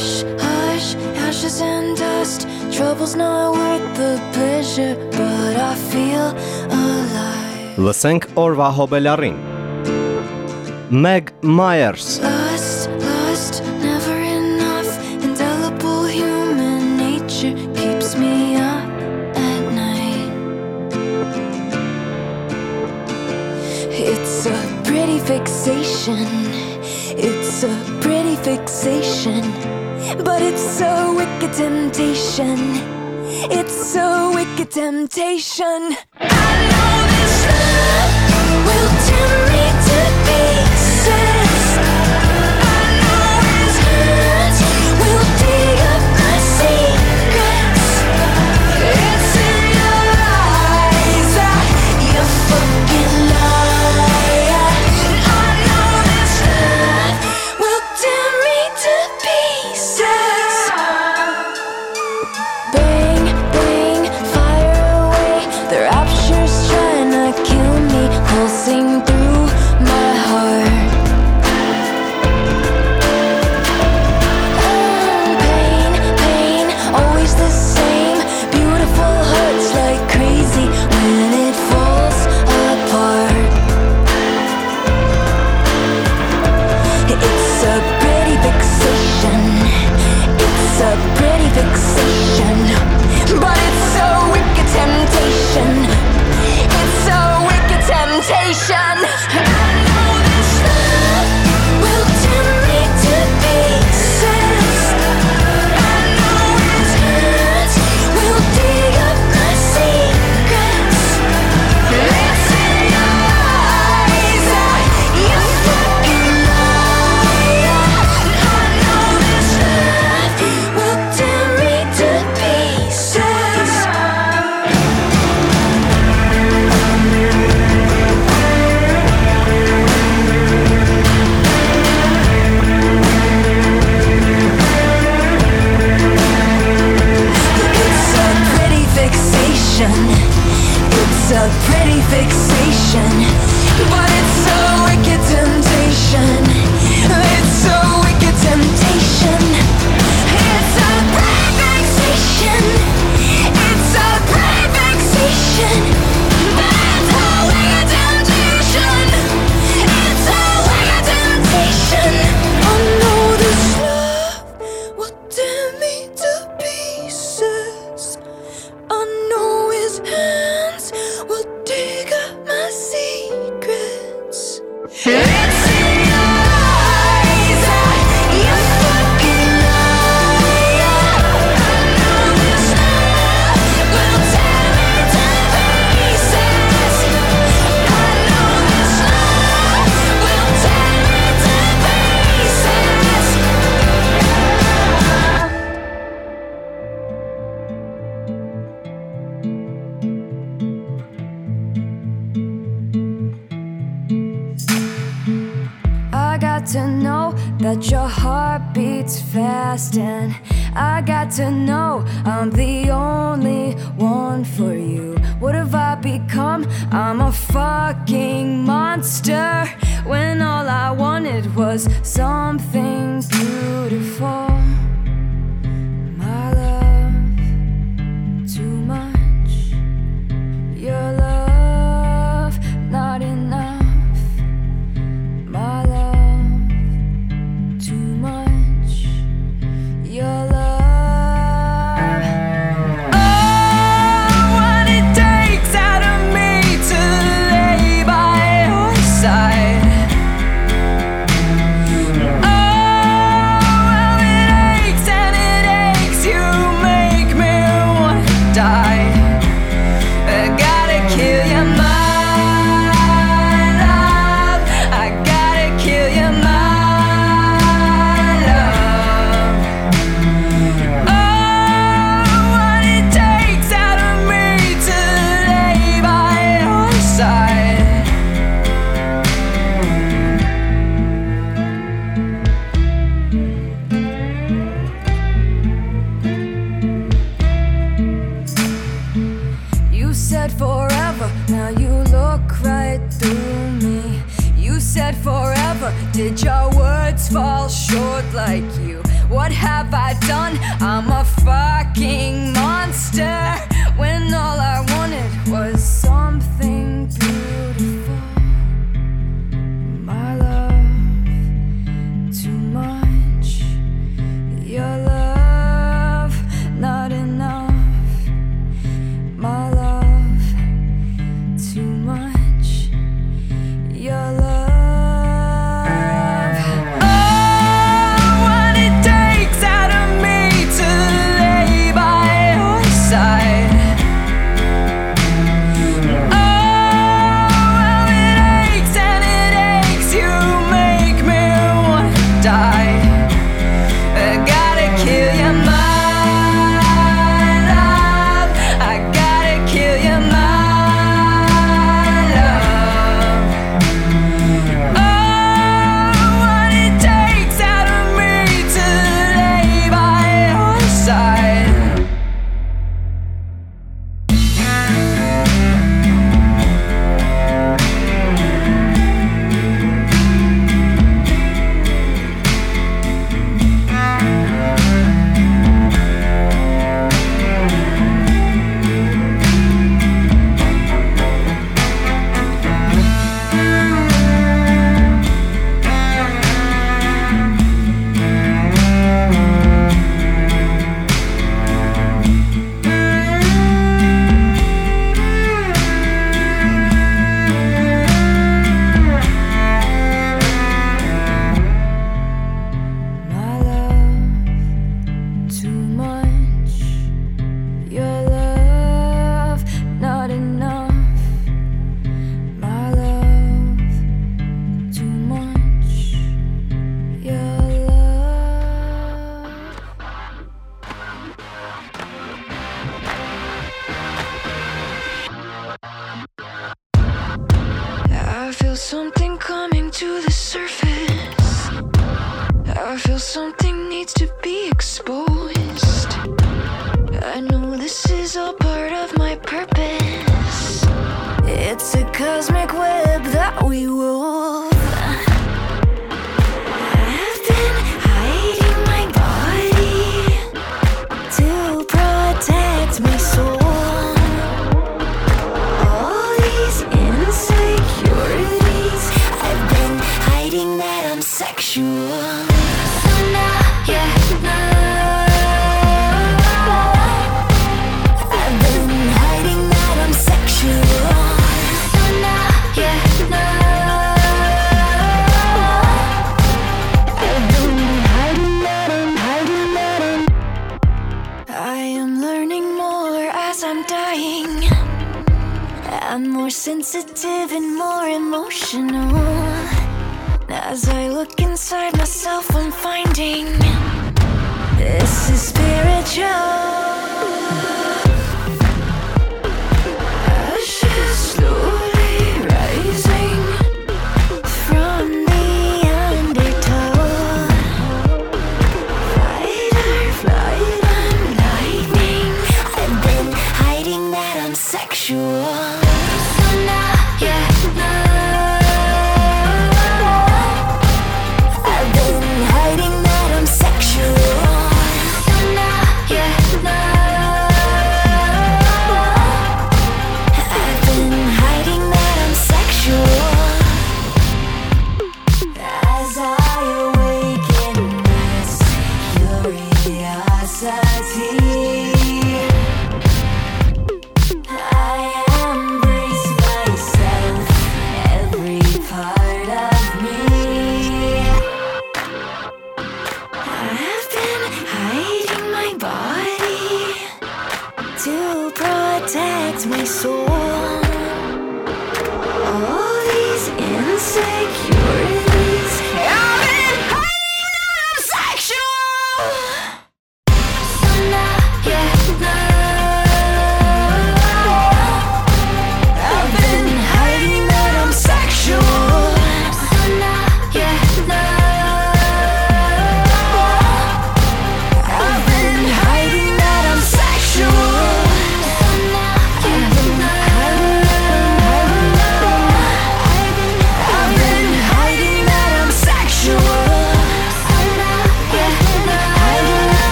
Hush, hush, ashes and dust. Trouble's not worth the pleasure, but I feel alive. Լսենք օրվա հոբելարին։ Meg Myers. Lust, lust, never enough. Indelible human nature keeps me up at night. It's a pretty fixation. It's a pretty fixation. But it's a wicked temptation. It's a wicked temptation. I know this love will tear me. it's- said forever, now you look right through me. You said forever, did your words fall short like you? What have I done? I'm a fucking monster when all I'm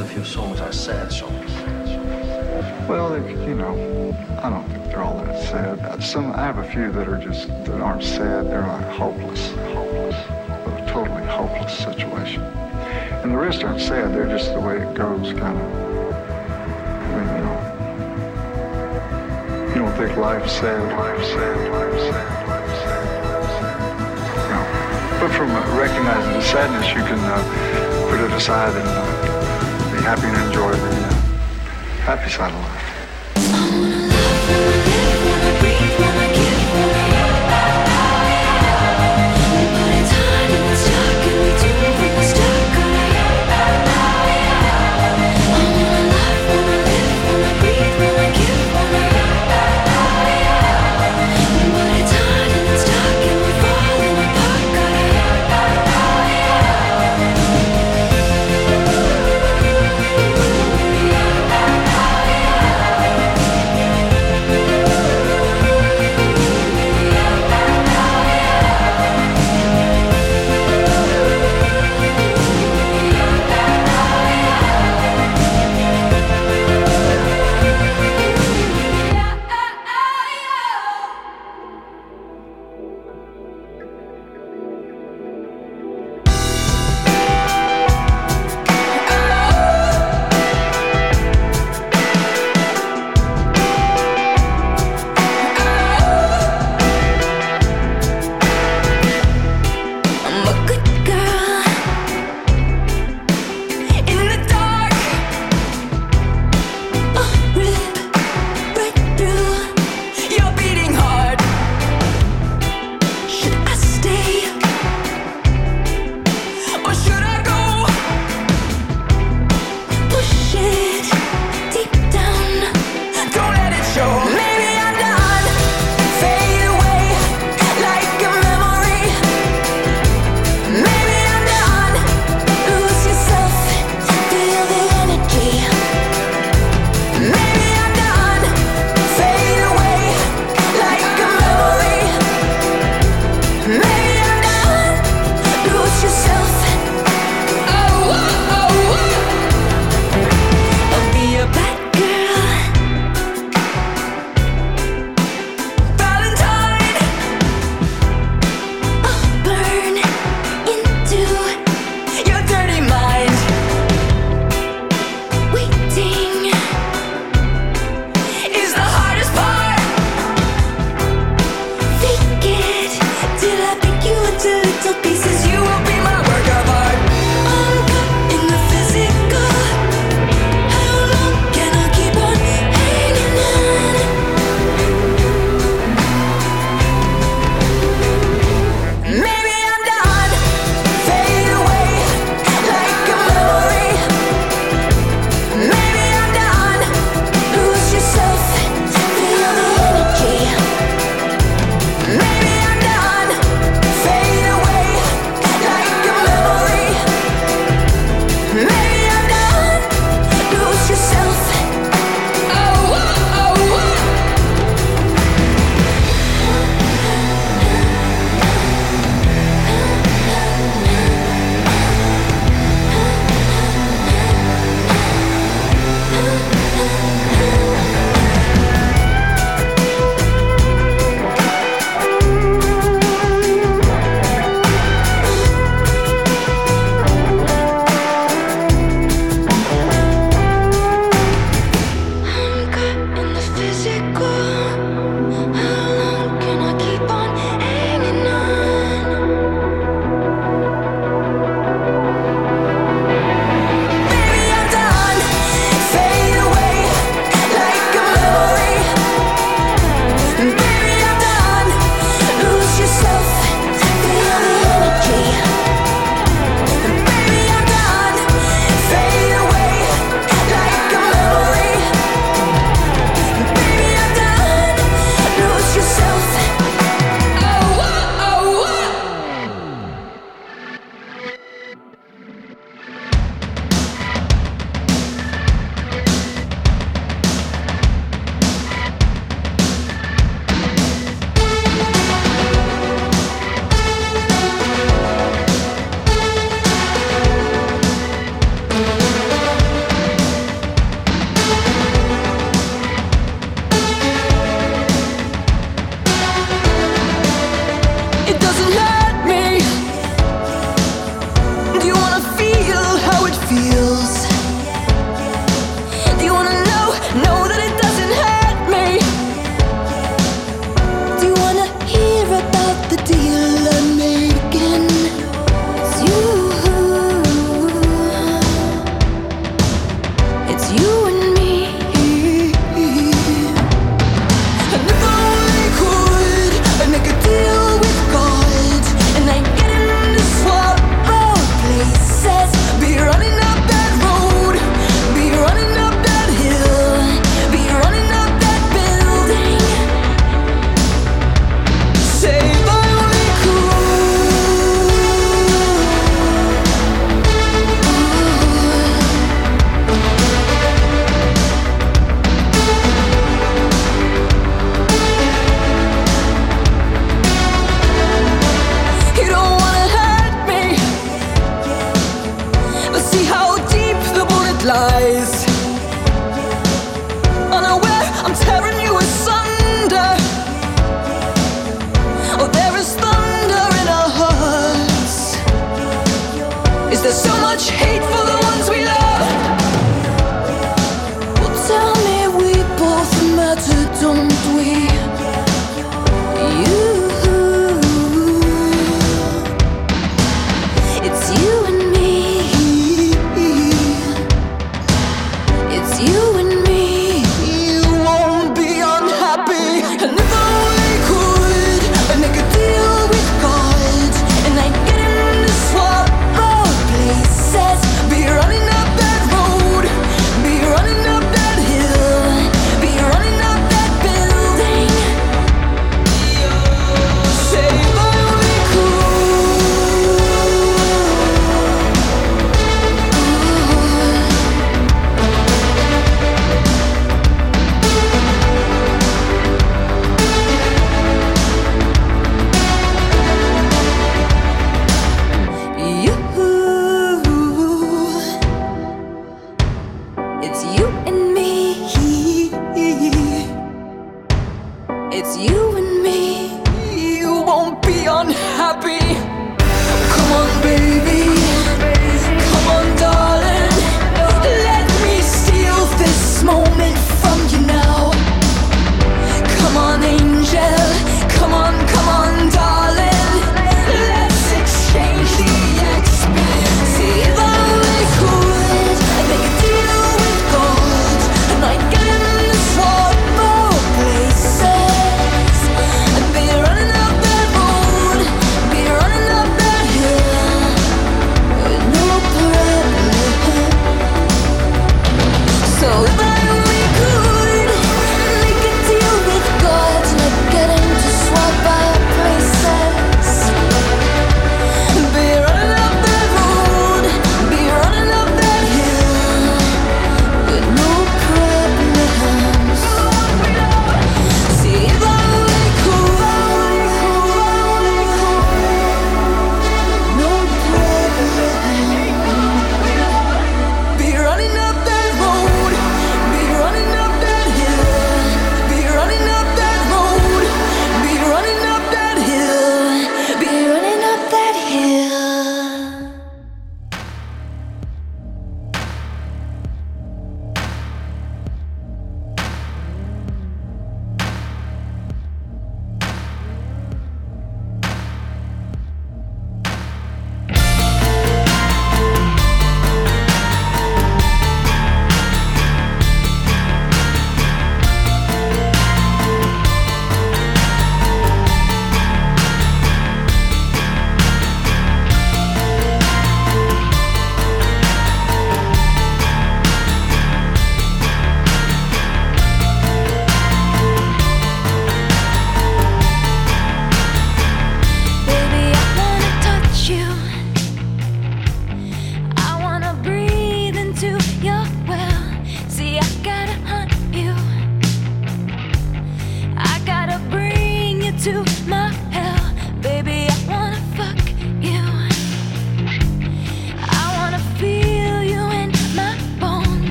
a few songs are sad songs. Well, you know, I don't think they're all that sad. Some I have a few that are just that aren't sad. They're like hopeless, hopeless, a totally hopeless situation. And the rest aren't sad. They're just the way it goes, kind of. You know, you don't think life's sad, life's sad, life's sad, life's sad. But from recognizing the sadness, you can uh, put it aside and uh, happy and enjoy the uh, happy side of life.